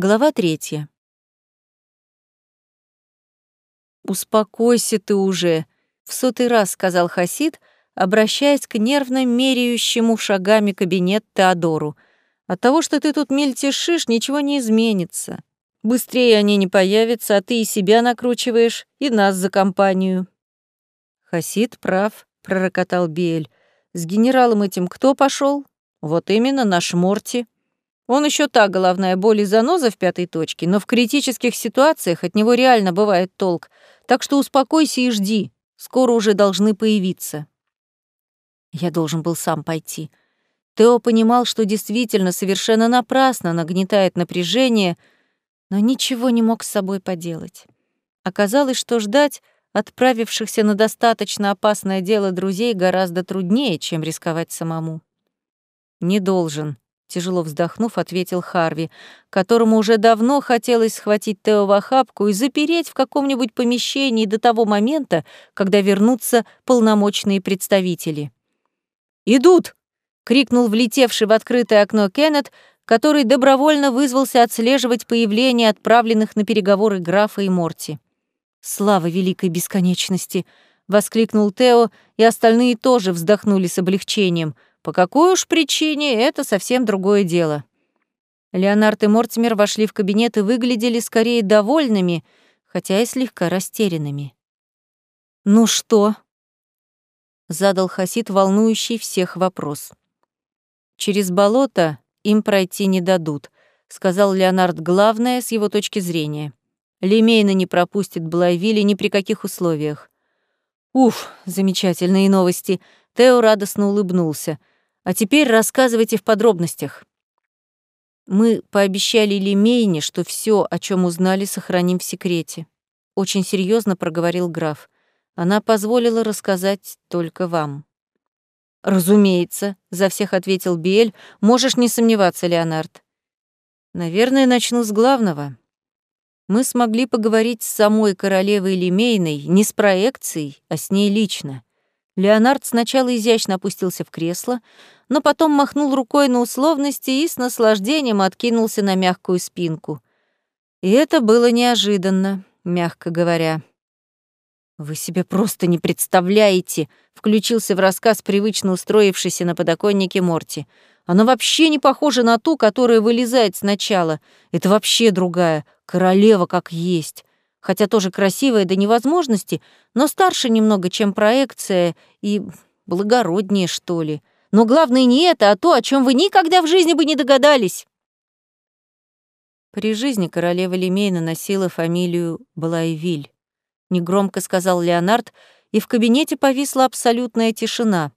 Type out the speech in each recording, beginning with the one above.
Глава третья. «Успокойся ты уже», — в сотый раз сказал Хасид, обращаясь к нервно меряющему шагами кабинет Теодору. «От того, что ты тут мельтешишь, ничего не изменится. Быстрее они не появятся, а ты и себя накручиваешь, и нас за компанию». «Хасид прав», — пророкотал Биэль. «С генералом этим кто пошел? Вот именно наш Морти». Он еще та головная боль и заноза в пятой точке, но в критических ситуациях от него реально бывает толк. Так что успокойся и жди. Скоро уже должны появиться. Я должен был сам пойти. Тео понимал, что действительно совершенно напрасно нагнетает напряжение, но ничего не мог с собой поделать. Оказалось, что ждать отправившихся на достаточно опасное дело друзей гораздо труднее, чем рисковать самому. «Не должен», Тяжело вздохнув, ответил Харви, которому уже давно хотелось схватить Тео в охапку и запереть в каком-нибудь помещении до того момента, когда вернутся полномочные представители. «Идут!» — крикнул влетевший в открытое окно Кеннет, который добровольно вызвался отслеживать появление отправленных на переговоры графа и Морти. «Слава великой бесконечности!» — воскликнул Тео, и остальные тоже вздохнули с облегчением — по какой уж причине, это совсем другое дело. Леонард и Мортимер вошли в кабинет и выглядели скорее довольными, хотя и слегка растерянными. «Ну что?» — задал Хасид волнующий всех вопрос. «Через болото им пройти не дадут», — сказал Леонард главное с его точки зрения. «Лемейна не пропустит Блайвилли ни при каких условиях». «Уф, замечательные новости!» Тео радостно улыбнулся. А теперь рассказывайте в подробностях. Мы пообещали Лемейне, что все, о чем узнали, сохраним в секрете. Очень серьезно проговорил граф. Она позволила рассказать только вам. Разумеется, за всех ответил Биэль. Можешь не сомневаться, Леонард. Наверное, начну с главного. Мы смогли поговорить с самой королевой Лемейной не с проекцией, а с ней лично. Леонард сначала изящно опустился в кресло, но потом махнул рукой на условности и с наслаждением откинулся на мягкую спинку. И это было неожиданно, мягко говоря. «Вы себе просто не представляете!» — включился в рассказ привычно устроившийся на подоконнике Морти. «Она вообще не похожа на ту, которая вылезает сначала. Это вообще другая, королева как есть хотя тоже красивая до невозможности, но старше немного, чем проекция, и благороднее, что ли. Но главное не это, а то, о чем вы никогда в жизни бы не догадались. При жизни королева Лемейна носила фамилию Блайвиль. Негромко сказал Леонард, и в кабинете повисла абсолютная тишина.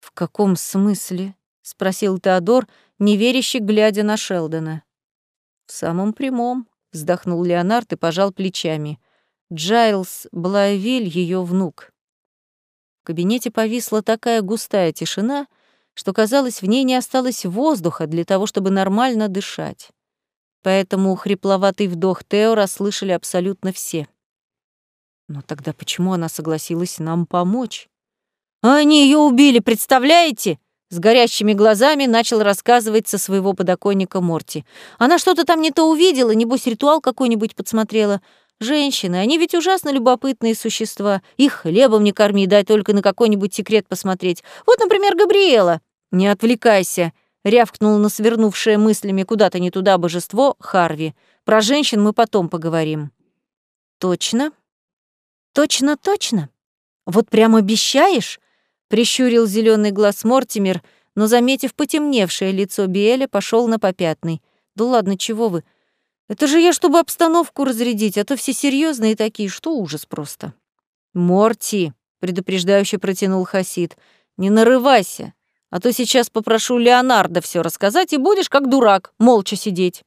«В каком смысле?» — спросил Теодор, неверяще глядя на Шелдона. «В самом прямом», вздохнул Леонард и пожал плечами. Джайлс Блайвиль ее внук. В кабинете повисла такая густая тишина, что, казалось, в ней не осталось воздуха для того, чтобы нормально дышать. Поэтому хрипловатый вдох Тео расслышали абсолютно все. Но тогда почему она согласилась нам помочь? Они ее убили, представляете? С горящими глазами начал рассказывать со своего подоконника Морти. Она что-то там не то увидела, небось ритуал какой-нибудь подсмотрела. Женщины, они ведь ужасно любопытные существа. Их хлебом не корми, дай только на какой-нибудь секрет посмотреть. Вот, например, Габриэла. Не отвлекайся, рявкнул на свернувшее мыслями куда-то не туда божество Харви. Про женщин мы потом поговорим. Точно? Точно, точно? Вот прям обещаешь? Прищурил зеленый глаз Мортимер, но, заметив потемневшее лицо Биэля, пошел на попятный. «Да ладно, чего вы? Это же я, чтобы обстановку разрядить, а то все серьезные такие, что ужас просто». «Морти», — предупреждающе протянул Хасид, — «не нарывайся, а то сейчас попрошу Леонардо все рассказать, и будешь как дурак, молча сидеть».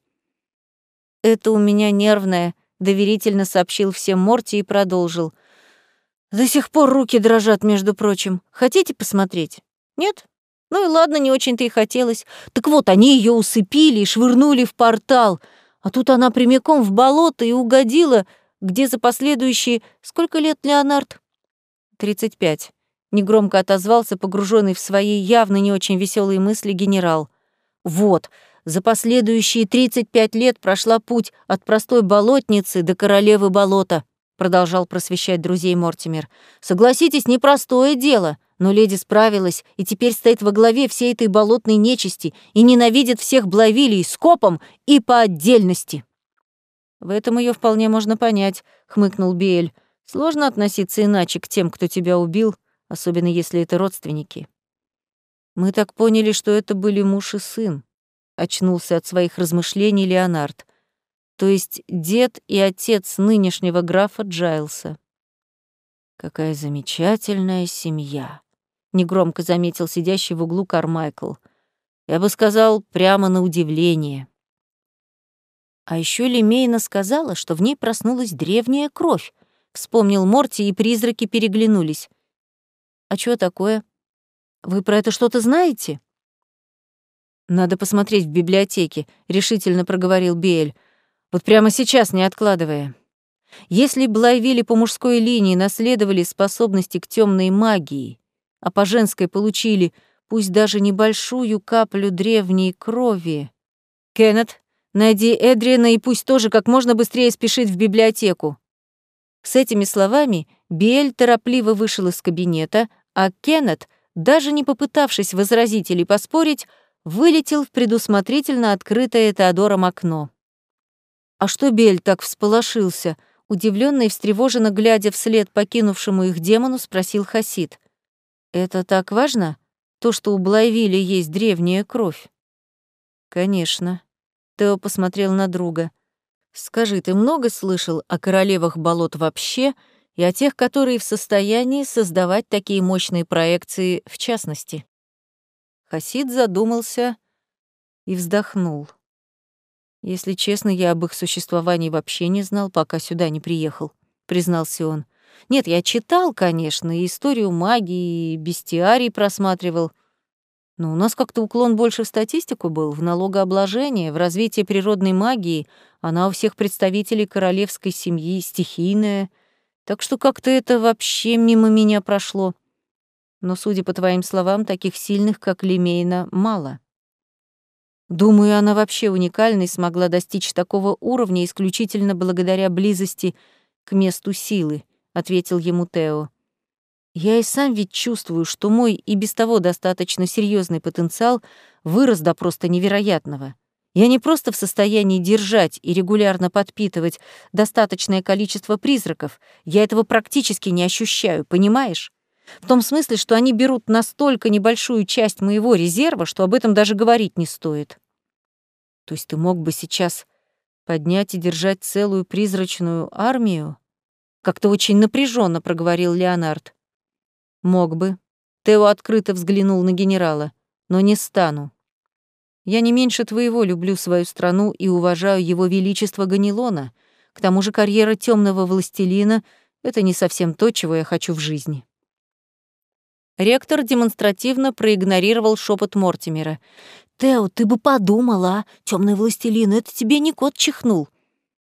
«Это у меня нервное», — доверительно сообщил всем Морти и продолжил. До сих пор руки дрожат, между прочим. Хотите посмотреть? Нет? Ну и ладно, не очень-то и хотелось. Так вот, они ее усыпили и швырнули в портал, а тут она прямиком в болото и угодила, где за последующие... Сколько лет, Леонард? Тридцать пять. Негромко отозвался погруженный в свои явно не очень веселые мысли генерал. Вот, за последующие 35 лет прошла путь от простой болотницы до королевы болота, продолжал просвещать друзей Мортимер. Согласитесь, непростое дело, но леди справилась и теперь стоит во главе всей этой болотной нечисти и ненавидит всех Блавилий скопом и по отдельности. В этом ее вполне можно понять, хмыкнул Биэль. Сложно относиться иначе к тем, кто тебя убил, особенно если это родственники. Мы так поняли, что это были муж и сын, очнулся от своих размышлений Леонард. То есть дед и отец нынешнего графа Джайлса. Какая замечательная семья, негромко заметил сидящий в углу Кармайкл. Я бы сказал, прямо на удивление. А еще Лемейна сказала, что в ней проснулась древняя кровь. Вспомнил Морти, и призраки переглянулись. «А что такое? Вы про это что-то знаете?» «Надо посмотреть в библиотеке», — решительно проговорил Биэль. «Вот прямо сейчас, не откладывая. Если Блайвили по мужской линии наследовали способности к темной магии, а по женской получили, пусть даже небольшую каплю древней крови... Кеннет, Найди Эдриана и пусть тоже как можно быстрее спешит в библиотеку». С этими словами Биэль торопливо вышел из кабинета, а Кеннет, даже не попытавшись возразить или поспорить, вылетел в предусмотрительно открытое Теодором окно. А что Бель так всполошился? Удивленно и встревоженно глядя вслед покинувшему их демону, спросил Хасид. «Это так важно? То, что у Блайвили есть древняя кровь?» «Конечно. Тео посмотрел на друга. «Скажи, ты много слышал о королевах болот вообще и о тех, которые в состоянии создавать такие мощные проекции в частности?» Хасид задумался и вздохнул. «Если честно, я об их существовании вообще не знал, пока сюда не приехал», — признался он. «Нет, я читал, конечно, историю магии, и бестиарий просматривал, но у нас как-то уклон больше в статистику был, в налогообложение, в развитие природной магии. Она у всех представителей королевской семьи стихийная. Так что как-то это вообще мимо меня прошло. Но, судя по твоим словам, таких сильных, как Лемейна, мало. Думаю, она вообще уникальной смогла достичь такого уровня исключительно благодаря близости к месту силы, ответил ему Тео. Я и сам ведь чувствую, что мой и без того достаточно серьезный потенциал вырос до просто невероятного. Я не просто в состоянии держать и регулярно подпитывать достаточное количество призраков, я этого практически не ощущаю, понимаешь? В том смысле, что они берут настолько небольшую часть моего резерва, что об этом даже говорить не стоит. То есть ты мог бы сейчас поднять и держать целую призрачную армию? Как-то очень напряженно проговорил Леонард. Мог бы. Тео открыто взглянул на генерала. Но не стану. Я не меньше твоего люблю свою страну и уважаю его величество Ганилона. К тому же карьера темного властелина — это не совсем то, чего я хочу в жизни. Ректор демонстративно проигнорировал шепот Мортимера. «Тео, ты бы подумала, темный властелин, это тебе не кот чихнул».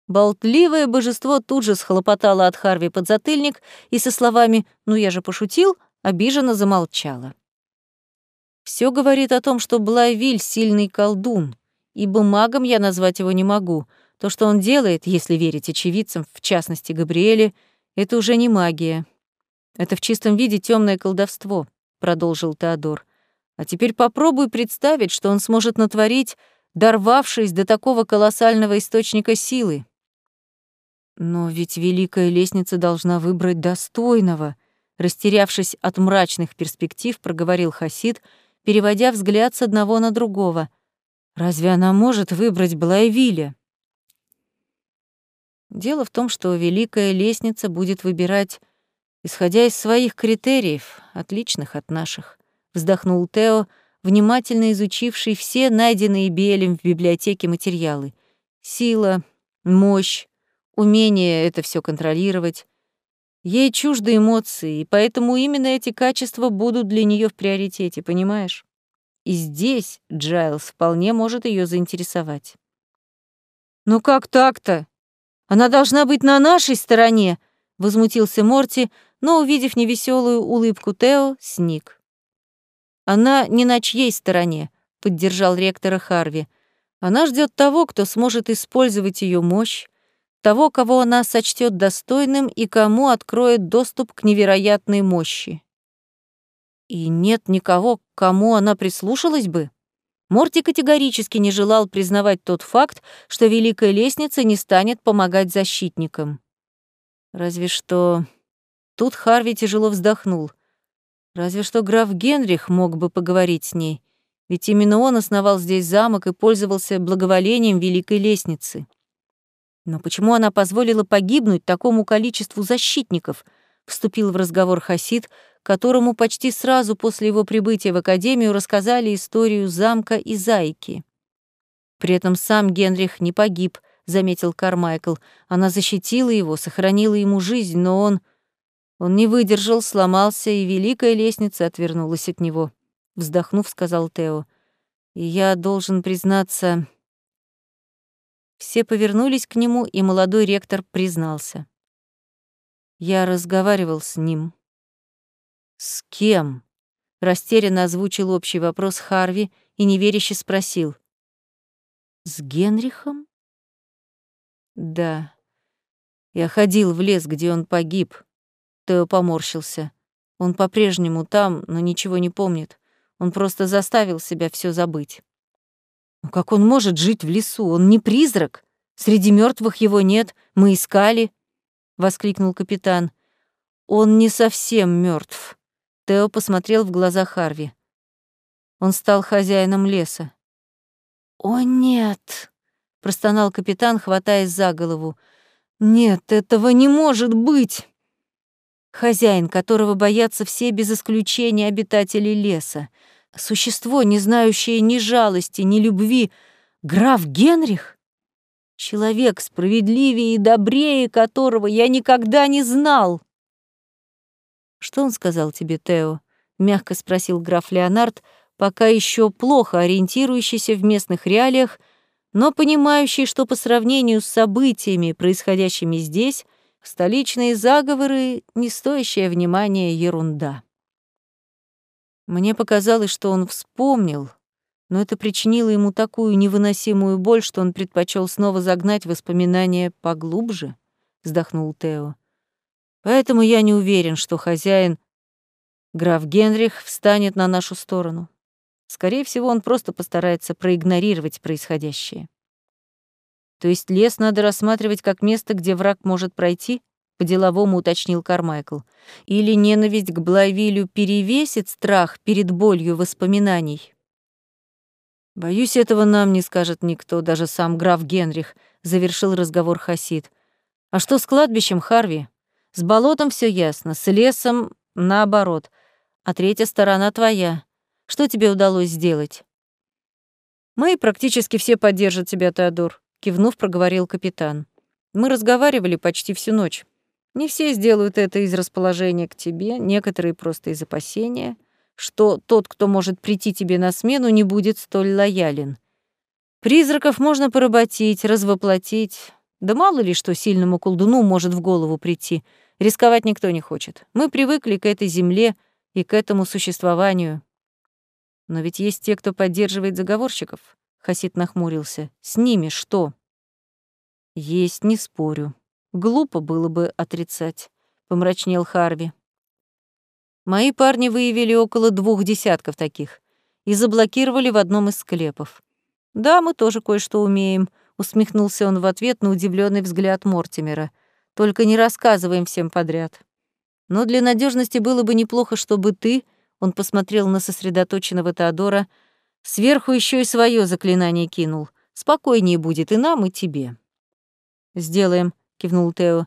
Болтливое божество тут же схлопотало от Харви подзатыльник и со словами «ну я же пошутил» обиженно замолчало. Все говорит о том, что Блайвиль — сильный колдун, ибо магом я назвать его не могу. То, что он делает, если верить очевидцам, в частности Габриэле, это уже не магия. Это в чистом виде темное колдовство, продолжил Теодор. А теперь попробуй представить, что он сможет натворить, дорвавшись до такого колоссального источника силы. Но ведь великая лестница должна выбрать достойного, растерявшись от мрачных перспектив, проговорил Хасид, переводя взгляд с одного на другого. Разве она может выбрать Блайвиля? Дело в том, что великая лестница будет выбирать, исходя из своих критериев, отличных от наших, вздохнул Тео, внимательно изучивший все найденные Белем в библиотеке материалы. Сила, мощь, умение это все контролировать. Ей чужды эмоции, и поэтому именно эти качества будут для нее в приоритете, понимаешь? И здесь Джайлс вполне может ее заинтересовать. «Ну как так-то? Она должна быть на нашей стороне!» — возмутился Морти, но, увидев невеселую улыбку Тео, сник. «Она не на чьей стороне», — поддержал ректора Харви. Она ждет того, кто сможет использовать ее мощь, того, кого она сочтет достойным и кому откроет доступ к невероятной мощи. И нет никого, к кому она прислушалась бы. Морти категорически не желал признавать тот факт, что Великая Лестница не станет помогать защитникам. Разве что... Тут Харви тяжело вздохнул. Разве что граф Генрих мог бы поговорить с ней, ведь именно он основал здесь замок и пользовался благоволением Великой Лестницы. Но почему она позволила погибнуть такому количеству защитников? Вступил в разговор Хасид, которому почти сразу после его прибытия в академию рассказали историю замка и зайки. При этом сам Генрих не погиб, заметил Кармайкл. Она защитила его, сохранила ему жизнь, но он он не выдержал, сломался, и великая лестница отвернулась от него. Вздохнув, сказал Тео: "И я должен признаться, все повернулись к нему, и молодой ректор признался. Я разговаривал с ним. «С кем?» — растерянно озвучил общий вопрос Харви и неверяще спросил. «С Генрихом?» «Да. Я ходил в лес, где он погиб». Тео поморщился. Он по-прежнему там, но ничего не помнит. Он просто заставил себя все забыть. Но как он может жить в лесу? Он не призрак. Среди мертвых его нет. Мы искали, воскликнул капитан. Он не совсем мертв. Тео посмотрел в глаза Харви. Он стал хозяином леса. О нет, простонал капитан, хватаясь за голову. Нет, этого не может быть. Хозяин, которого боятся все без исключения обитатели леса. Существо, не знающее ни жалости, ни любви. Граф Генрих? Человек справедливее и добрее которого я никогда не знал. «Что он сказал тебе, Тео?» — мягко спросил граф Леонард, пока еще плохо ориентирующийся в местных реалиях, но понимающий, что по сравнению с событиями, происходящими здесь, столичные заговоры — не стоящая внимания ерунда. Мне показалось, что он вспомнил, но это причинило ему такую невыносимую боль, что он предпочел снова загнать воспоминания поглубже, вздохнул Тео. Поэтому я не уверен, что хозяин граф Генрих встанет на нашу сторону. Скорее всего, он просто постарается проигнорировать происходящее. То есть лес надо рассматривать как место, где враг может пройти, по-деловому уточнил Кармайкл. Или ненависть к Блайвилю перевесит страх перед болью воспоминаний? Боюсь, этого нам не скажет никто, даже сам граф Генрих, завершил разговор Хасид. А что с кладбищем, Харви? С болотом все ясно, с лесом наоборот. А третья сторона твоя. Что тебе удалось сделать? Мы практически все поддержат тебя, Теодор, кивнув, проговорил капитан. Мы разговаривали почти всю ночь. Не все сделают это из расположения к тебе, некоторые просто из опасения, что тот, кто может прийти тебе на смену, не будет столь лоялен. Призраков можно поработить, развоплотить. Да мало ли что сильному колдуну может в голову прийти. Рисковать никто не хочет. Мы привыкли к этой земле и к этому существованию. Но ведь есть те, кто поддерживает заговорщиков. Хасид нахмурился. С ними что? Есть, не спорю. Глупо было бы отрицать, помрачнел Харви. Мои парни выявили около двух десятков таких и заблокировали в одном из склепов. Да, мы тоже кое-что умеем, усмехнулся он в ответ на удивленный взгляд Мортимера. Только не рассказываем всем подряд. Но для надежности было бы неплохо, чтобы ты, он посмотрел на сосредоточенного Теодора, сверху еще и свое заклинание кинул. Спокойнее будет и нам, и тебе. Сделаем, кивнул Тео.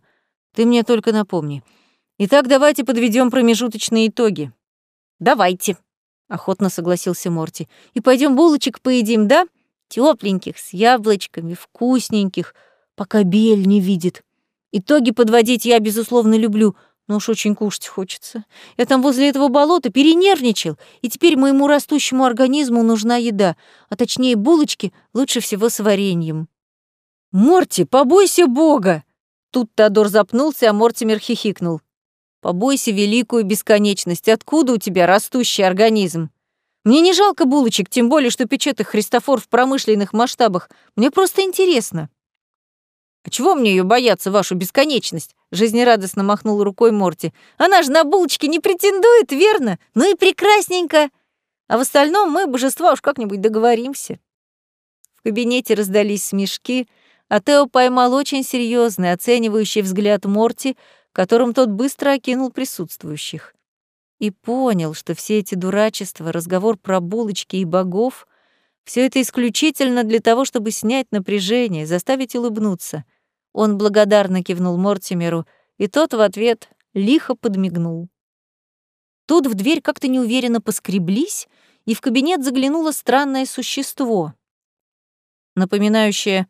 Ты мне только напомни. Итак, давайте подведем промежуточные итоги. Давайте, охотно согласился Морти. И пойдем булочек поедим, да? Тепленьких, с яблочками, вкусненьких, пока Бель не видит. Итоги подводить я, безусловно, люблю, но уж очень кушать хочется. Я там возле этого болота перенервничал, и теперь моему растущему организму нужна еда, а точнее булочки лучше всего с вареньем. «Морти, побойся Бога!» Тут Теодор запнулся, а Мортимер хихикнул. «Побойся великую бесконечность. Откуда у тебя растущий организм?» Мне не жалко булочек, тем более, что печет их Христофор в промышленных масштабах. Мне просто интересно». «А чего мне ее бояться, вашу бесконечность?» — жизнерадостно махнул рукой Морти. «Она же на булочки не претендует, верно? Ну и прекрасненько. А в остальном мы, божества, уж как-нибудь договоримся». В кабинете раздались смешки, а Тео поймал очень серьезный, оценивающий взгляд Морти, которым тот быстро окинул присутствующих. И понял, что все эти дурачества, разговор про булочки и богов — все это исключительно для того, чтобы снять напряжение, заставить улыбнуться. Он благодарно кивнул Мортимеру, и тот в ответ лихо подмигнул. Тут в дверь как-то неуверенно поскреблись, и в кабинет заглянуло странное существо, напоминающее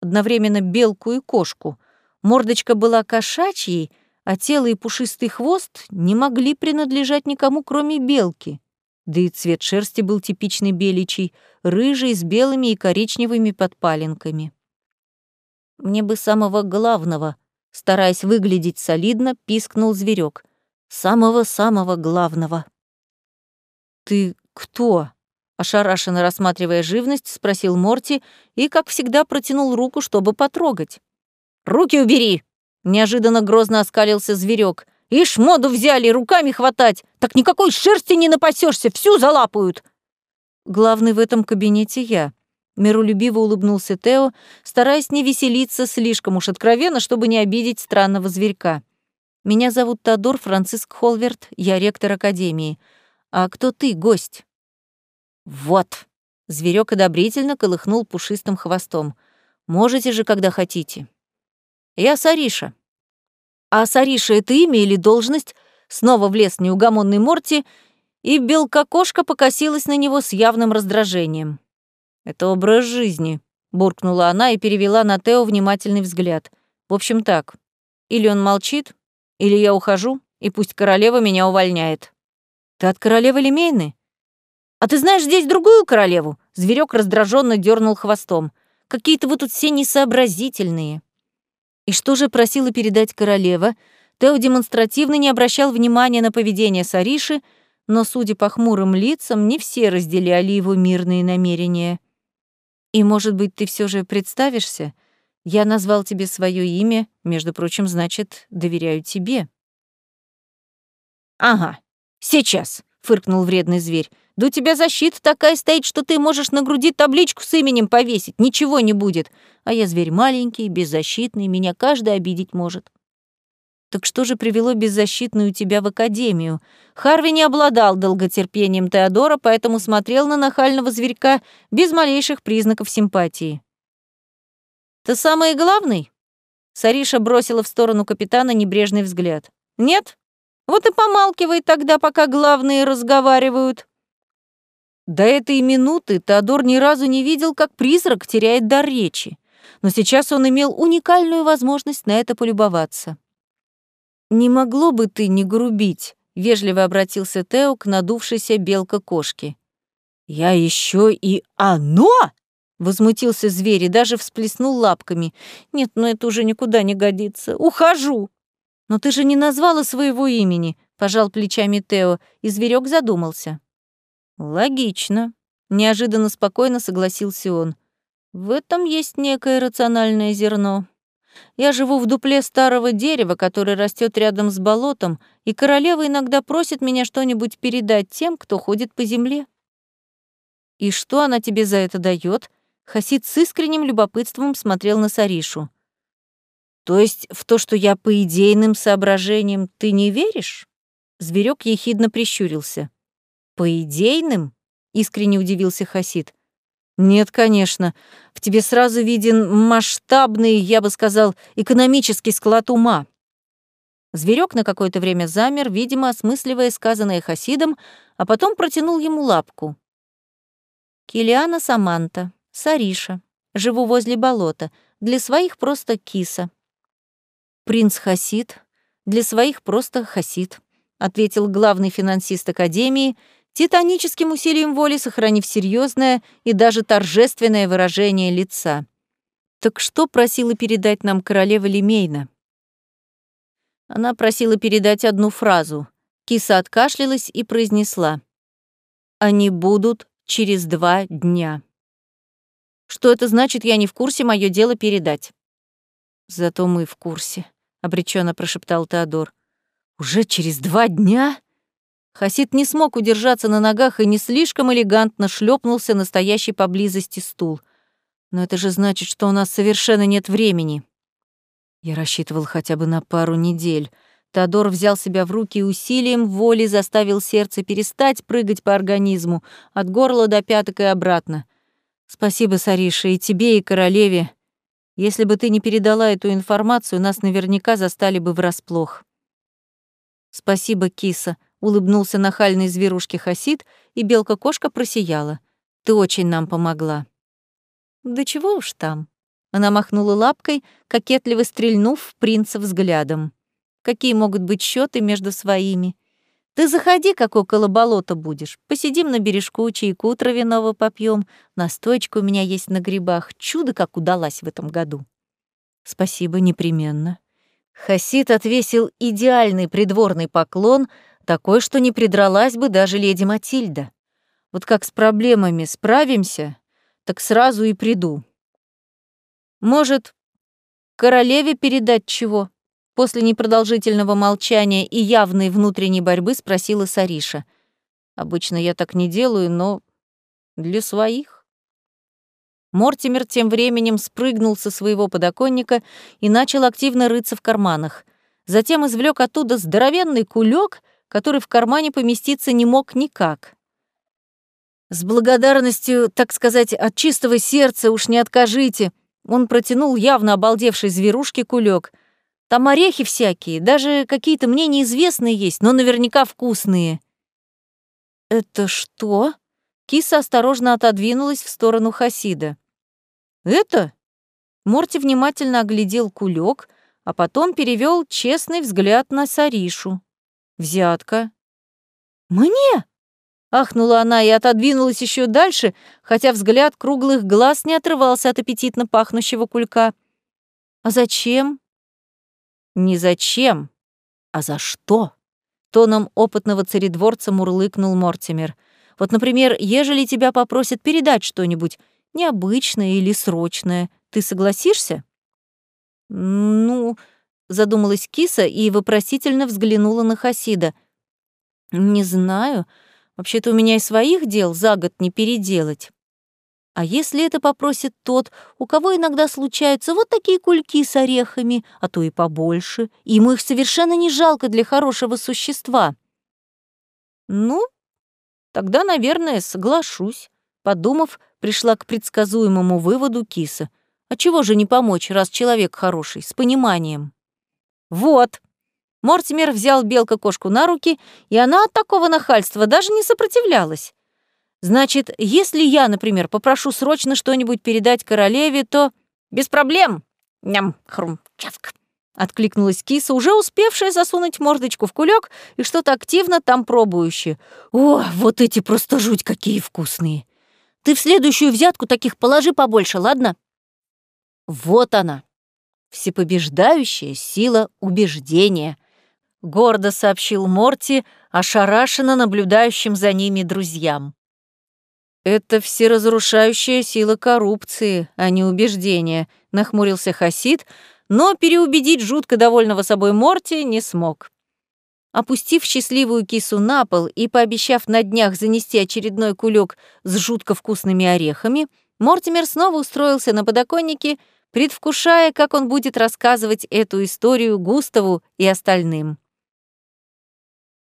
одновременно белку и кошку. Мордочка была кошачьей, а тело и пушистый хвост не могли принадлежать никому, кроме белки. Да и цвет шерсти был типичный беличий, рыжий, с белыми и коричневыми подпаленками. «Мне бы самого главного», — стараясь выглядеть солидно, пискнул зверек. «Самого-самого главного». «Ты кто?» Ошарашенно рассматривая живность, спросил Морти и, как всегда, протянул руку, чтобы потрогать. «Руки убери!» — неожиданно грозно оскалился зверек. «Ишь, моду взяли, руками хватать! Так никакой шерсти не напасешься, всю залапают!» «Главный в этом кабинете я», — миролюбиво улыбнулся Тео, стараясь не веселиться слишком уж откровенно, чтобы не обидеть странного зверька. «Меня зовут Тодор Франциск Холверт, я ректор Академии. А кто ты, гость?» «Вот!» — зверек одобрительно колыхнул пушистым хвостом. «Можете же, когда хотите». «Я Сариша». «А Сариша — это имя или должность?» Снова влез неугомонный Морти, и белка-кошка покосилась на него с явным раздражением. «Это образ жизни», — буркнула она и перевела на Тео внимательный взгляд. «В общем так, или он молчит, или я ухожу, и пусть королева меня увольняет». «Ты от королевы Лемейны?» «А ты знаешь здесь другую королеву?» Зверек раздраженно дернул хвостом. «Какие-то вы тут все несообразительные». И что же просила передать королева? Тео демонстративно не обращал внимания на поведение Сариши, но, судя по хмурым лицам, не все разделяли его мирные намерения. «И, может быть, ты все же представишься? Я назвал тебе свое имя, между прочим, значит, доверяю тебе». «Ага, сейчас», — фыркнул вредный зверь. Да у тебя защита такая стоит, что ты можешь на груди табличку с именем повесить, ничего не будет. А я зверь маленький, беззащитный, меня каждый обидеть может. Так что же привело беззащитную тебя в академию? Харви не обладал долготерпением Теодора, поэтому смотрел на нахального зверька без малейших признаков симпатии. «Ты самый главный?» Сариша бросила в сторону капитана небрежный взгляд. «Нет? Вот и помалкивай тогда, пока главные разговаривают». До этой минуты Теодор ни разу не видел, как призрак теряет дар речи, но сейчас он имел уникальную возможность на это полюбоваться. «Не могло бы ты не грубить», — вежливо обратился Тео к надувшейся белка-кошке. «Я еще и оно!» — возмутился зверь и даже всплеснул лапками. «Нет, ну это уже никуда не годится. Ухожу!» «Но ты же не назвала своего имени», — пожал плечами Тео, и зверек задумался. «Логично», — неожиданно спокойно согласился он. «В этом есть некое рациональное зерно. Я живу в дупле старого дерева, которое растет рядом с болотом, и королева иногда просит меня что-нибудь передать тем, кто ходит по земле». «И что она тебе за это дает? Хасид с искренним любопытством смотрел на Саришу. «То есть в то, что я по идейным соображениям, ты не веришь?» Зверек ехидно прищурился. «По идейным?» — искренне удивился Хасид. «Нет, конечно. В тебе сразу виден масштабный, я бы сказал, экономический склад ума». Зверек на какое-то время замер, видимо, осмысливая сказанное Хасидом, а потом протянул ему лапку. «Килиана Саманта, Сариша. Живу возле болота. Для своих просто киса». «Принц Хасид. Для своих просто Хасид», — ответил главный финансист Академии — титаническим усилием воли сохранив серьезное и даже торжественное выражение лица. Так что просила передать нам королева Лемейна? Она просила передать одну фразу. Киса откашлялась и произнесла. Они будут через два дня. Что это значит, я не в курсе, мое дело передать. Зато мы в курсе, обреченно прошептал Теодор. Уже через два дня? Хасид не смог удержаться на ногах и не слишком элегантно шлепнулся на стоящий поблизости стул. Но это же значит, что у нас совершенно нет времени. Я рассчитывал хотя бы на пару недель. Теодор взял себя в руки усилием воли заставил сердце перестать прыгать по организму, от горла до пяток и обратно. Спасибо, Сариша, и тебе, и королеве. Если бы ты не передала эту информацию, нас наверняка застали бы врасплох. Спасибо, киса, улыбнулся нахальный зверушке Хасид, и белка-кошка просияла. Ты очень нам помогла. Да чего уж там. Она махнула лапкой, кокетливо стрельнув в принца взглядом. Какие могут быть счеты между своими? Ты заходи, как около болота будешь. Посидим на бережку, чайку травяного попьем. Настойка у меня есть на грибах. Чудо, как удалась в этом году. Спасибо, непременно. Хасид отвесил идеальный придворный поклон, такой, что не придралась бы даже леди Матильда. Вот как с проблемами справимся, так сразу и приду. Может, королеве передать чего? После непродолжительного молчания и явной внутренней борьбы спросила Сариша. «Обычно я так не делаю, но для своих». Мортимер тем временем спрыгнул со своего подоконника и начал активно рыться в карманах. Затем извлек оттуда здоровенный кулек, который в кармане поместиться не мог никак. «С благодарностью, так сказать, от чистого сердца уж не откажите», он протянул явно обалдевший зверушке кулек — там орехи всякие, даже какие-то мне неизвестные есть, но наверняка вкусные». «Это что?» Киса осторожно отодвинулась в сторону Хасида. «Это?» Морти внимательно оглядел кулек, а потом перевел честный взгляд на Саришу. «Взятка». «Мне?» — ахнула она и отодвинулась еще дальше, хотя взгляд круглых глаз не отрывался от аппетитно пахнущего кулька. «А зачем?» Не зачем, а за что? Тоном опытного царедворца мурлыкнул Мортимер. Вот, например, ежели тебя попросят передать что-нибудь необычное или срочное, ты согласишься? Ну, задумалась киса и вопросительно взглянула на Хасида. Не знаю. Вообще-то у меня и своих дел за год не переделать. А если это попросит тот, у кого иногда случаются вот такие кульки с орехами, а то и побольше, и ему их совершенно не жалко для хорошего существа? Ну, тогда, наверное, соглашусь. Подумав, пришла к предсказуемому выводу киса. А чего же не помочь, раз человек хороший, с пониманием? Вот. Мортимер взял белка-кошку на руки, и она от такого нахальства даже не сопротивлялась. Значит, если я, например, попрошу срочно что-нибудь передать королеве, то без проблем. Ням, хрум, чавк. Откликнулась киса, уже успевшая засунуть мордочку в кулек и что-то активно там пробующее. О, вот эти просто жуть какие вкусные. Ты в следующую взятку таких положи побольше, ладно? Вот она, всепобеждающая сила убеждения, гордо сообщил Морти, ошарашенно наблюдающим за ними друзьям. «Это всеразрушающая сила коррупции, а не убеждения», — нахмурился Хасид, но переубедить жутко довольного собой Морти не смог. Опустив счастливую кису на пол и пообещав на днях занести очередной кулек с жутко вкусными орехами, Мортимер снова устроился на подоконнике, предвкушая, как он будет рассказывать эту историю Густаву и остальным.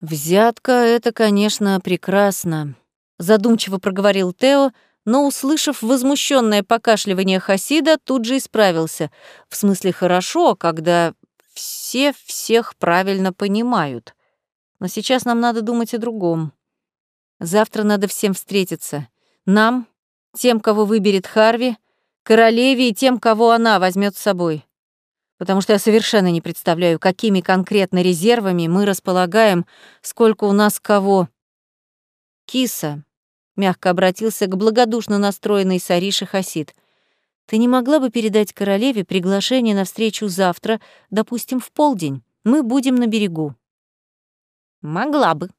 «Взятка — это, конечно, прекрасно», задумчиво проговорил Тео, но, услышав возмущенное покашливание Хасида, тут же исправился. В смысле, хорошо, когда все всех правильно понимают. Но сейчас нам надо думать о другом. Завтра надо всем встретиться. Нам, тем, кого выберет Харви, королеве и тем, кого она возьмет с собой. Потому что я совершенно не представляю, какими конкретно резервами мы располагаем, сколько у нас кого. Киса, мягко обратился к благодушно настроенной Сарише Хасид. «Ты не могла бы передать королеве приглашение на встречу завтра, допустим, в полдень? Мы будем на берегу». «Могла бы».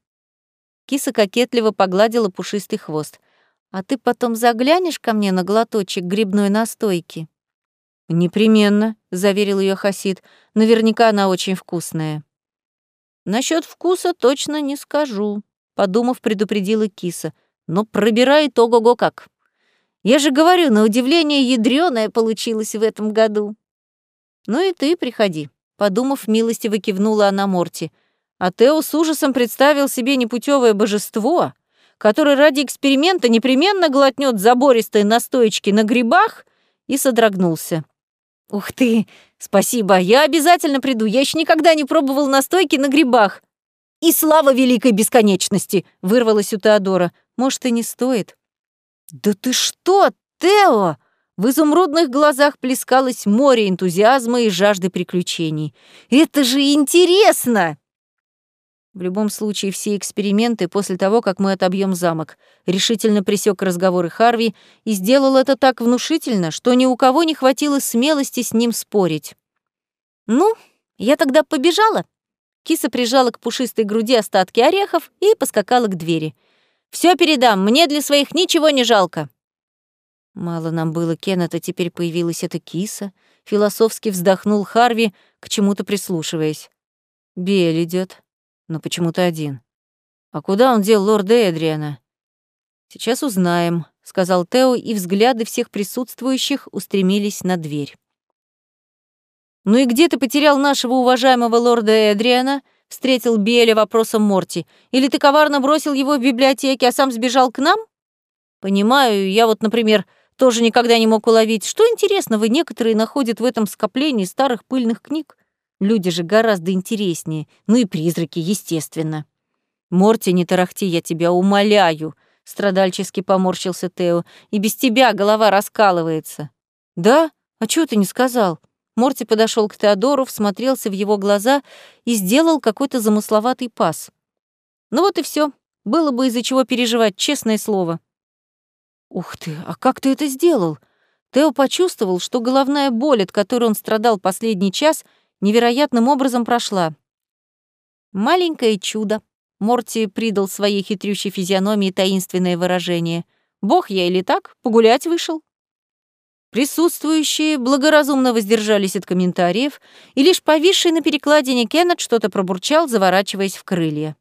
Киса кокетливо погладила пушистый хвост. «А ты потом заглянешь ко мне на глоточек грибной настойки?» «Непременно», — заверил ее Хасид. «Наверняка она очень вкусная». Насчет вкуса точно не скажу», — подумав, предупредила киса. «Но пробирает ого-го как. Я же говорю, на удивление ядрёная получилась в этом году». «Ну и ты приходи», — подумав, милостиво кивнула она Морти. А Тео с ужасом представил себе непутевое божество, которое ради эксперимента непременно глотнет забористые настоечки на грибах, и содрогнулся. «Ух ты! Спасибо, я обязательно приду. Я еще никогда не пробовал настойки на грибах». «И слава великой бесконечности!» — вырвалась у Теодора. «Может, и не стоит?» «Да ты что, Тео?» В изумрудных глазах плескалось море энтузиазма и жажды приключений. «Это же интересно!» В любом случае, все эксперименты после того, как мы отобьем замок. Решительно пресек разговоры Харви и сделал это так внушительно, что ни у кого не хватило смелости с ним спорить. «Ну, я тогда побежала». Киса прижала к пушистой груди остатки орехов и поскакала к двери. Все передам, мне для своих ничего не жалко». Мало нам было Кеннета, теперь появилась эта киса. Философски вздохнул Харви, к чему-то прислушиваясь. Бель идет но почему-то один. А куда он дел лорда Эдриана? Сейчас узнаем, сказал Тео, и взгляды всех присутствующих устремились на дверь. Ну и где ты потерял нашего уважаемого лорда Эдриана? встретил Беля вопросом Морти. Или ты коварно бросил его в библиотеке, а сам сбежал к нам? Понимаю, я вот, например, тоже никогда не мог уловить, что интересного некоторые находят в этом скоплении старых пыльных книг. Люди же гораздо интереснее. Ну и призраки, естественно. Морти, не тарахти, я тебя умоляю. Страдальчески поморщился Тео. И без тебя голова раскалывается. Да? А чего ты не сказал? Морти подошел к Теодору, всмотрелся в его глаза и сделал какой-то замысловатый пас. Ну вот и все. Было бы из-за чего переживать, честное слово. Ух ты, а как ты это сделал? Тео почувствовал, что головная боль, от которой он страдал последний час — невероятным образом прошла. Маленькое чудо. Морти придал своей хитрющей физиономии таинственное выражение. «Бог я или так? Погулять вышел?» Присутствующие благоразумно воздержались от комментариев, и лишь повисший на перекладине Кеннет что-то пробурчал, заворачиваясь в крылья.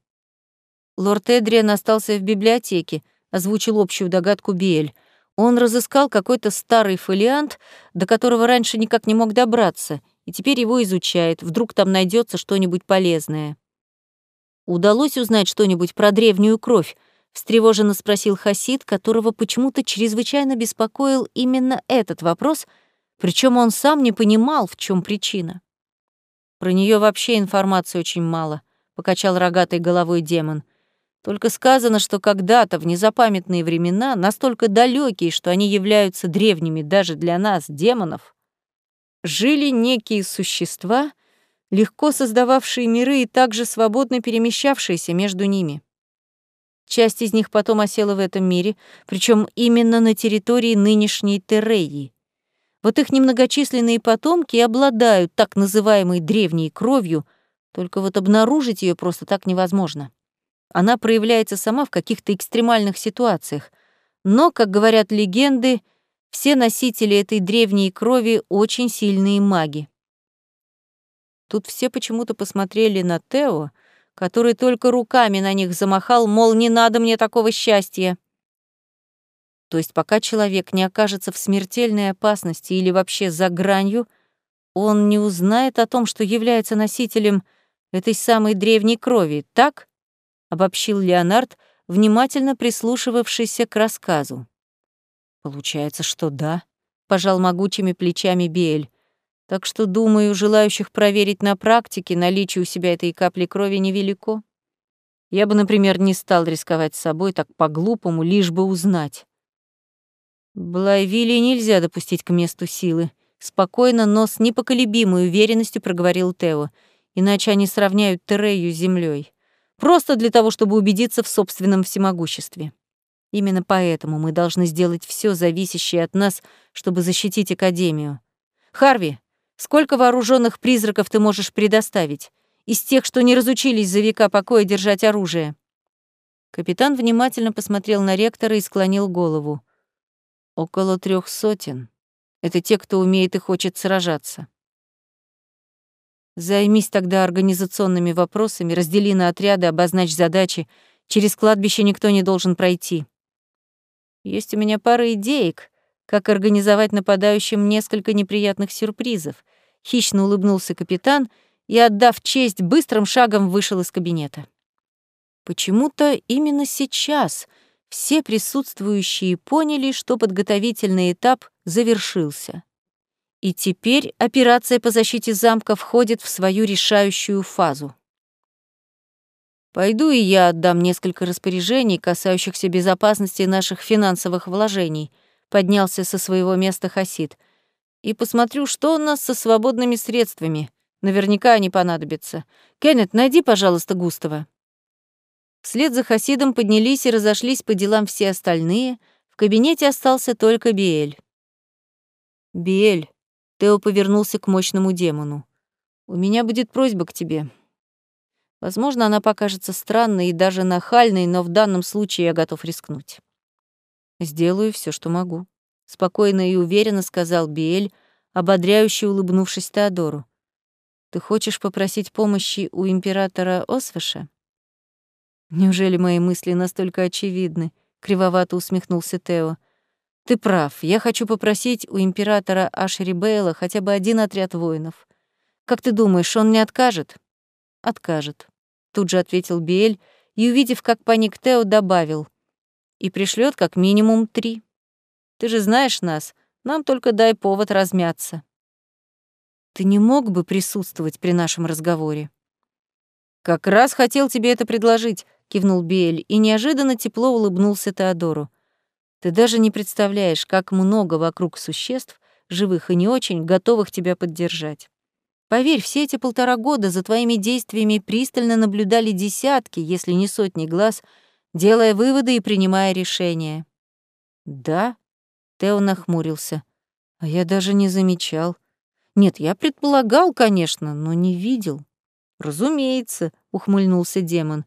Лорд Эдриан остался в библиотеке, озвучил общую догадку Биэль. Он разыскал какой-то старый фолиант, до которого раньше никак не мог добраться, и теперь его изучает, вдруг там найдется что-нибудь полезное. «Удалось узнать что-нибудь про древнюю кровь?» — встревоженно спросил Хасид, которого почему-то чрезвычайно беспокоил именно этот вопрос, причем он сам не понимал, в чем причина. «Про нее вообще информации очень мало», — покачал рогатой головой демон. «Только сказано, что когда-то, в незапамятные времена, настолько далекие, что они являются древними даже для нас, демонов, жили некие существа, легко создававшие миры и также свободно перемещавшиеся между ними. Часть из них потом осела в этом мире, причем именно на территории нынешней Терреи. Вот их немногочисленные потомки обладают так называемой древней кровью, только вот обнаружить ее просто так невозможно. Она проявляется сама в каких-то экстремальных ситуациях, но, как говорят легенды, все носители этой древней крови очень сильные маги. Тут все почему-то посмотрели на Тео, который только руками на них замахал, мол, не надо мне такого счастья. То есть пока человек не окажется в смертельной опасности или вообще за гранью, он не узнает о том, что является носителем этой самой древней крови, так? Обобщил Леонард, внимательно прислушивавшийся к рассказу. Получается, что да, пожал могучими плечами Биэль. Так что, думаю, желающих проверить на практике наличие у себя этой капли крови невелико. Я бы, например, не стал рисковать собой так по-глупому, лишь бы узнать. Блайвили нельзя допустить к месту силы. Спокойно, но с непоколебимой уверенностью проговорил Тео, иначе они сравняют Терею с землей. Просто для того, чтобы убедиться в собственном всемогуществе. Именно поэтому мы должны сделать все зависящее от нас, чтобы защитить Академию. Харви, сколько вооруженных призраков ты можешь предоставить? Из тех, что не разучились за века покоя держать оружие? Капитан внимательно посмотрел на ректора и склонил голову. Около трех сотен. Это те, кто умеет и хочет сражаться. Займись тогда организационными вопросами, раздели на отряды, обозначь задачи. Через кладбище никто не должен пройти. Есть у меня пара идеек, как организовать нападающим несколько неприятных сюрпризов. Хищно улыбнулся капитан и, отдав честь, быстрым шагом вышел из кабинета. Почему-то именно сейчас все присутствующие поняли, что подготовительный этап завершился. И теперь операция по защите замка входит в свою решающую фазу. Пойду и я отдам несколько распоряжений, касающихся безопасности наших финансовых вложений, поднялся со своего места Хасид. И посмотрю, что у нас со свободными средствами. Наверняка они понадобятся. Кеннет, найди, пожалуйста, Густава. Вслед за Хасидом поднялись и разошлись по делам все остальные. В кабинете остался только Биэль. Биэль, Тео повернулся к мощному демону. «У меня будет просьба к тебе. Возможно, она покажется странной и даже нахальной, но в данном случае я готов рискнуть. Сделаю все, что могу», — спокойно и уверенно сказал Биэль, ободряюще улыбнувшись Теодору. «Ты хочешь попросить помощи у императора Освыша?» «Неужели мои мысли настолько очевидны?» — кривовато усмехнулся Тео. Ты прав, я хочу попросить у императора Ашери Бейла хотя бы один отряд воинов. Как ты думаешь, он не откажет? Откажет. Тут же ответил Биэль и, увидев, как паник Тео, добавил. И пришлет как минимум три. Ты же знаешь нас, нам только дай повод размяться. Ты не мог бы присутствовать при нашем разговоре? Как раз хотел тебе это предложить, кивнул Биэль и неожиданно тепло улыбнулся Теодору. Ты даже не представляешь, как много вокруг существ, живых и не очень, готовых тебя поддержать. Поверь, все эти полтора года за твоими действиями пристально наблюдали десятки, если не сотни глаз, делая выводы и принимая решения. Да? Тео нахмурился. А я даже не замечал. Нет, я предполагал, конечно, но не видел. Разумеется, ухмыльнулся демон.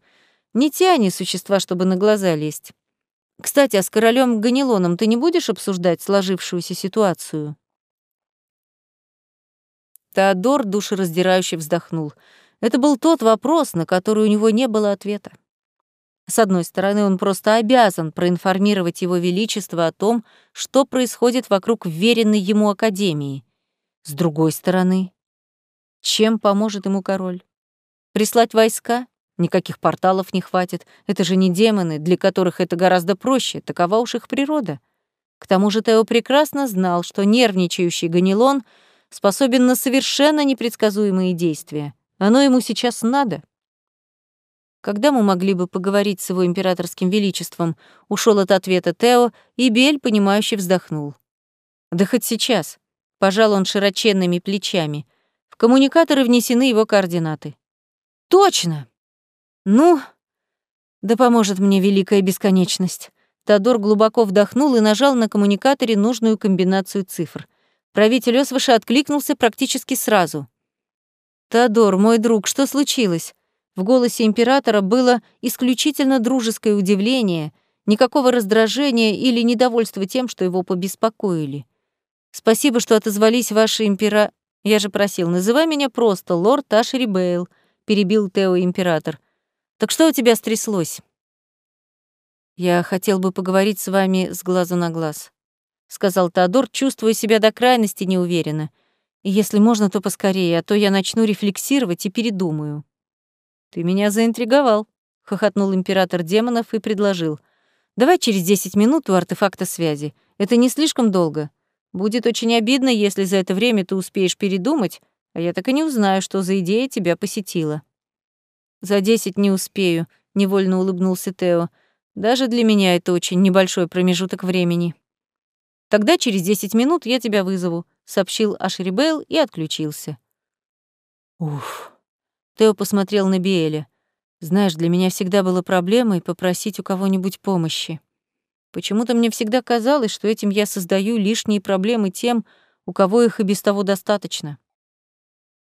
Не те они существа, чтобы на глаза лезть. Кстати, а с королем Ганилоном ты не будешь обсуждать сложившуюся ситуацию? Теодор душераздирающе вздохнул. Это был тот вопрос, на который у него не было ответа. С одной стороны, он просто обязан проинформировать его величество о том, что происходит вокруг веренной ему академии. С другой стороны, чем поможет ему король? Прислать войска? Никаких порталов не хватит. Это же не демоны, для которых это гораздо проще. Такова уж их природа. К тому же Тео прекрасно знал, что нервничающий Ганилон способен на совершенно непредсказуемые действия. Оно ему сейчас надо. Когда мы могли бы поговорить с его императорским величеством, ушел от ответа Тео, и Бель, понимающе вздохнул. Да хоть сейчас. Пожал он широченными плечами. В коммуникаторы внесены его координаты. Точно! Ну, да поможет мне великая бесконечность. Тодор глубоко вдохнул и нажал на коммуникаторе нужную комбинацию цифр. Правитель Освыша откликнулся практически сразу. «Тодор, мой друг, что случилось?» В голосе императора было исключительно дружеское удивление, никакого раздражения или недовольства тем, что его побеспокоили. «Спасибо, что отозвались ваши импера...» «Я же просил, называй меня просто лорд Ашери Бейл», — перебил Тео император. Так что у тебя стряслось? Я хотел бы поговорить с вами с глазу на глаз, сказал Теодор, чувствуя себя до крайности неуверенно. Если можно, то поскорее, а то я начну рефлексировать и передумаю. Ты меня заинтриговал, хохотнул император демонов и предложил. Давай через 10 минут у артефакта связи. Это не слишком долго. Будет очень обидно, если за это время ты успеешь передумать, а я так и не узнаю, что за идея тебя посетила. «За десять не успею», — невольно улыбнулся Тео. «Даже для меня это очень небольшой промежуток времени». «Тогда через десять минут я тебя вызову», — сообщил Ашери Бейл и отключился. «Уф». Тео посмотрел на Биэля. «Знаешь, для меня всегда было проблемой попросить у кого-нибудь помощи. Почему-то мне всегда казалось, что этим я создаю лишние проблемы тем, у кого их и без того достаточно.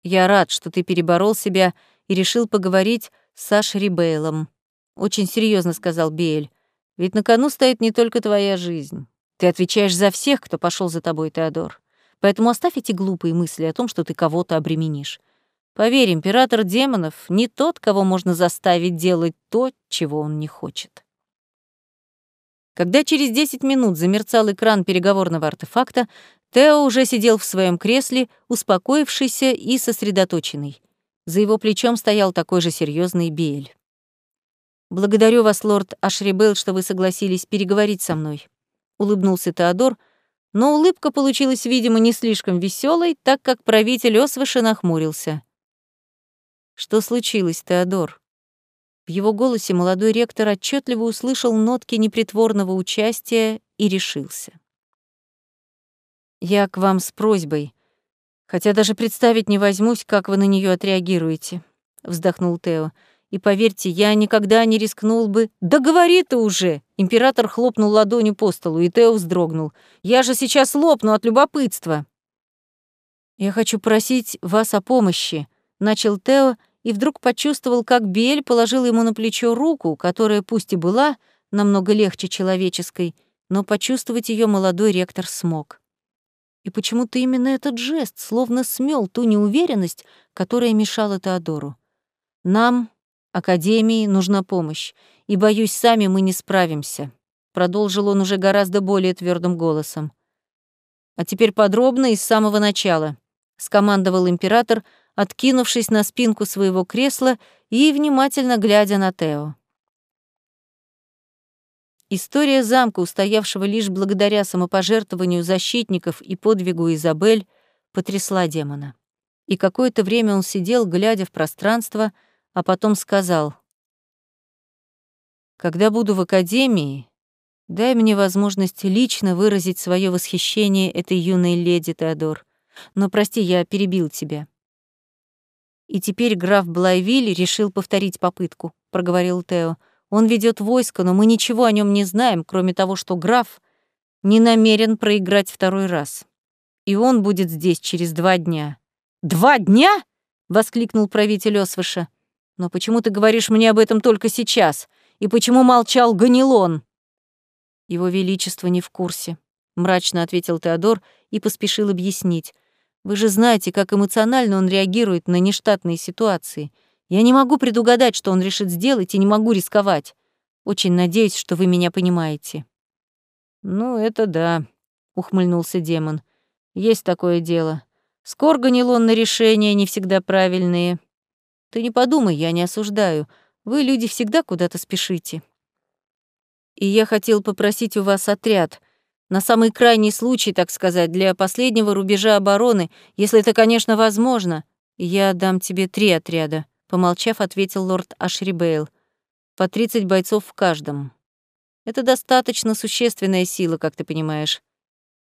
Я рад, что ты переборол себя и решил поговорить с Сашей Бейлом. очень серьезно сказал Биэль. Ведь на кону стоит не только твоя жизнь. Ты отвечаешь за всех, кто пошел за тобой, Теодор. Поэтому оставь эти глупые мысли о том, что ты кого-то обременишь. Поверь, император демонов не тот, кого можно заставить делать то, чего он не хочет. Когда через 10 минут замерцал экран переговорного артефакта, Тео уже сидел в своем кресле, успокоившийся и сосредоточенный. За его плечом стоял такой же серьезный Биэль. «Благодарю вас, лорд Ашрибел, что вы согласились переговорить со мной», — улыбнулся Теодор, но улыбка получилась, видимо, не слишком веселой, так как правитель Освыша нахмурился. «Что случилось, Теодор?» В его голосе молодой ректор отчетливо услышал нотки непритворного участия и решился. «Я к вам с просьбой, хотя даже представить не возьмусь, как вы на нее отреагируете», — вздохнул Тео. И поверьте, я никогда не рискнул бы... Да говори ты уже! Император хлопнул ладонью по столу, и Тео вздрогнул. Я же сейчас лопну от любопытства. Я хочу просить вас о помощи, начал Тео, и вдруг почувствовал, как Бель положил ему на плечо руку, которая пусть и была намного легче человеческой, но почувствовать ее молодой ректор смог. И почему-то именно этот жест словно смел ту неуверенность, которая мешала Теодору. Нам, Академии нужна помощь, и, боюсь, сами мы не справимся», — продолжил он уже гораздо более твердым голосом. «А теперь подробно и с самого начала», — скомандовал император, откинувшись на спинку своего кресла и внимательно глядя на Тео. История замка, устоявшего лишь благодаря самопожертвованию защитников и подвигу Изабель, потрясла демона. И какое-то время он сидел, глядя в пространство, — а потом сказал, «Когда буду в академии, дай мне возможность лично выразить свое восхищение этой юной леди Теодор. Но прости, я перебил тебя». «И теперь граф Блайвиль решил повторить попытку», — проговорил Тео. «Он ведет войско, но мы ничего о нем не знаем, кроме того, что граф не намерен проиграть второй раз. И он будет здесь через два дня». «Два дня?» — воскликнул правитель Освыша. Но почему ты говоришь мне об этом только сейчас? И почему молчал Ганилон? Его Величество не в курсе, мрачно ответил Теодор и поспешил объяснить. Вы же знаете, как эмоционально он реагирует на нештатные ситуации. Я не могу предугадать, что он решит сделать, и не могу рисковать. Очень надеюсь, что вы меня понимаете. Ну, это да, ухмыльнулся демон. Есть такое дело. Скор Ганилон на решения не всегда правильные. Ты не подумай, я не осуждаю. Вы, люди, всегда куда-то спешите. И я хотел попросить у вас отряд. На самый крайний случай, так сказать, для последнего рубежа обороны, если это, конечно, возможно. Я дам тебе три отряда, помолчав, ответил лорд Ашрибейл. По 30 бойцов в каждом. Это достаточно существенная сила, как ты понимаешь.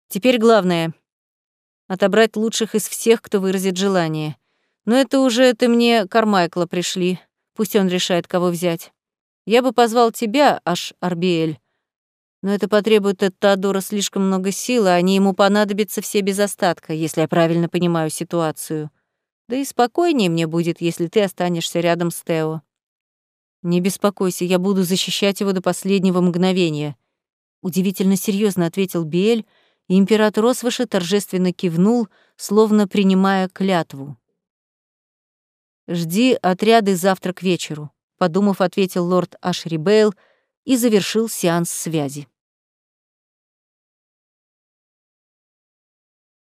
Теперь главное — отобрать лучших из всех, кто выразит желание. Но это уже ты мне Кармайкла пришли. Пусть он решает, кого взять. Я бы позвал тебя, аж Арбиэль. Но это потребует от Теодора слишком много сил, а они ему понадобятся все без остатка, если я правильно понимаю ситуацию. Да и спокойнее мне будет, если ты останешься рядом с Тео. Не беспокойся, я буду защищать его до последнего мгновения. Удивительно серьезно ответил Биэль, и император Освыша торжественно кивнул, словно принимая клятву. «Жди отряды завтра к вечеру», — подумав, ответил лорд Ашрибейл и завершил сеанс связи.